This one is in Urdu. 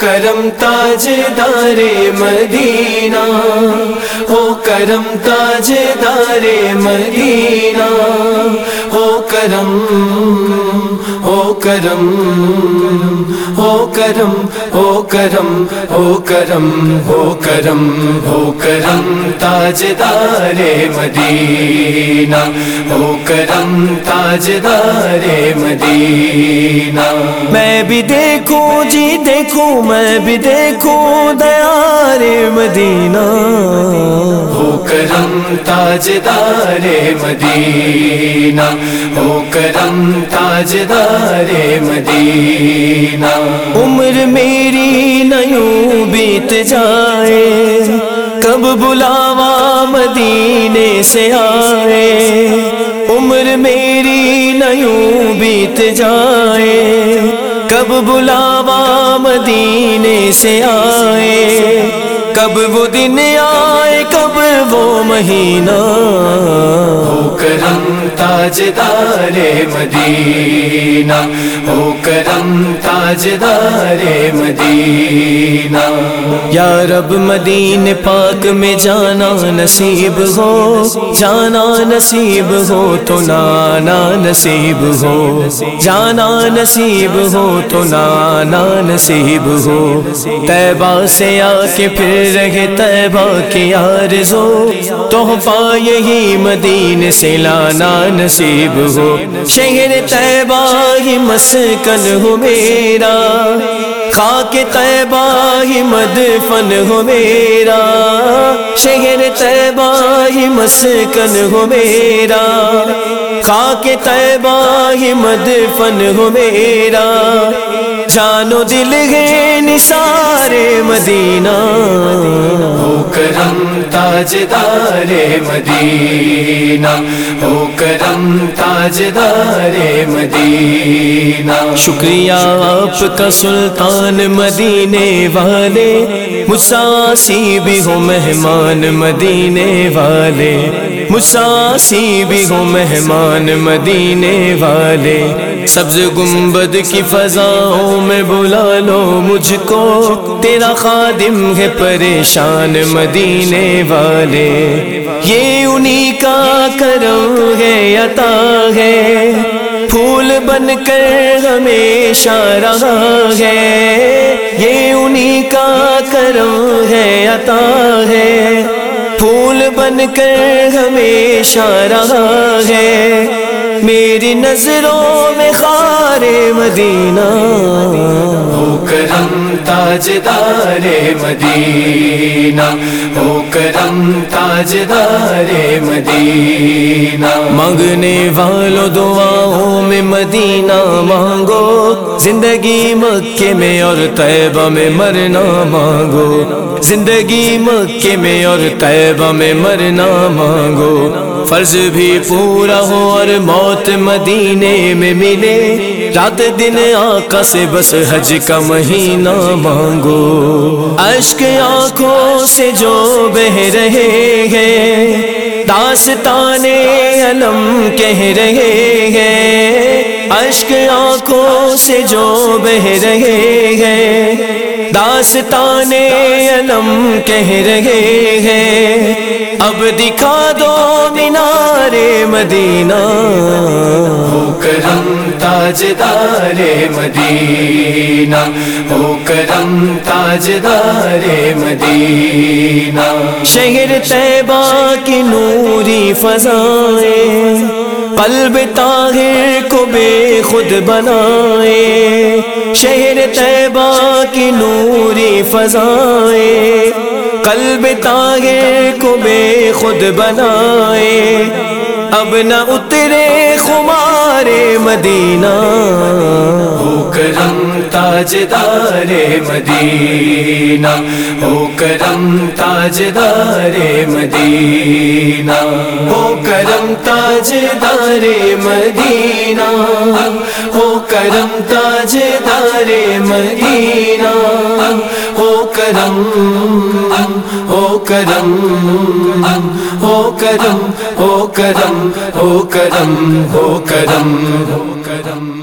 کرم تاج دار مدینہ ہو کرم تاج دار مدینہ ہو کرم ہو کرم۔ کرم، ہو کرم ہو کرم ہو کرم ہو کرم تاج دار مدینہ، ہو کرم تاج دار مدینہ۔ میں بھی دیکھوں جی دیکھوں، میں بھی دیکھوں دیار مدینہ۔ ہو کرم تاج دار مدینہ، ہو کرم تاج دار مدینہ۔ عمر میری نیوں بیت جائے، کب بلاوا مدینے سے آئے؟ عمر میری نیوں بیت جائے، کب بلاوا مدینے سے آئے؟ کب وہ دن آئے، کب وہ مہینہ؟ ہو کرم تاج دار مدینہ ہو کرم تاج دار مدینہ۔ یا رب مدین پاک میں جانا نصیب ہو، جانا نصیب ہو تو نانا نصیب ہو۔ جانا نصیب ہو تو نانا نصیب ہو۔ تیبہ سے آ کے پھر رہے تیبہ کی آرزو۔ تحفہ یہی مدین سے لانا نصیب ہو۔ شہر طیبہ ہی مسکن ہو میرا۔ خاک طیبہ ہی مدفن ہو میرا۔ شہر طیبہ ہی مسکن ہو میرا۔ خاک طیبہ ہی مدفن ہو میرا۔ جانو دل ہے نثار مدینہ۔ ہو کرم تاج دار مدینہ۔ ہو کرم تاج دار مدینہ۔ شکریہ آپ کا سلطان مدینے والے۔ مساسی بھی ہو مہمان مدینے والے۔ مساسی بھی ہو مہمان مدینے والے۔ سبز گنبد کی فضاؤں میں بلا لو مجھ کو تیرا خادم ہے پریشان مدینے والے۔ یہ انہی کا کرم ہے، عطا ہے۔ پھول بن کر ہمیشہ رہا ہے۔ یہ انہی کا کرم ہے، عطا ہے۔ پھول بن کر ہمیشہ رہا ہے۔ میری نظروں میں خار مدینہ کرم تاج دار مدینہ ہو کرم تاج دار مدینہ۔ مانگنے والوں دعاؤں میں مدینہ مانگو، زندگی مکے میں اور طیبہ میں مرنا مانگو۔ زندگی مکے میں اور طیبہ میں مرنا مانگو۔ فرض بھی پورا ہو اور موت مدینے میں ملے۔ رات دن آقا سے بس حج کا مہینہ مانگو۔ اشک آنکھوں سے جو بہ رہے ہیں، داستان علم کہہ رہے ہیں۔ اشک آنکھوں سے جو بہ رہے ہیں داستان علم کہہ رہے ہیں۔ اب دکھا دو مینار مدینہ۔ ہو مدینہ ہو کرم تاج دار مدینہ۔ شہر طیبہ کی نوری فضائیں، قلب طاہر کو بے خود بنائے شہر طیبہ کی نوری فضائیں، قلب طاہر کو بے خود بنائے اب نہ اترے خمار مدینہ۔ ہو کرم تاج دار مدینہ۔ ہو کرم تاج دار مدینہ۔ ہو کرم تاج دار مدینہ۔ ہو کرم تاج دار مدینہ۔ ہو کرم ہو کرم ہو کرم ہو کرم ہو کرم ہو کرم ہو کرم۔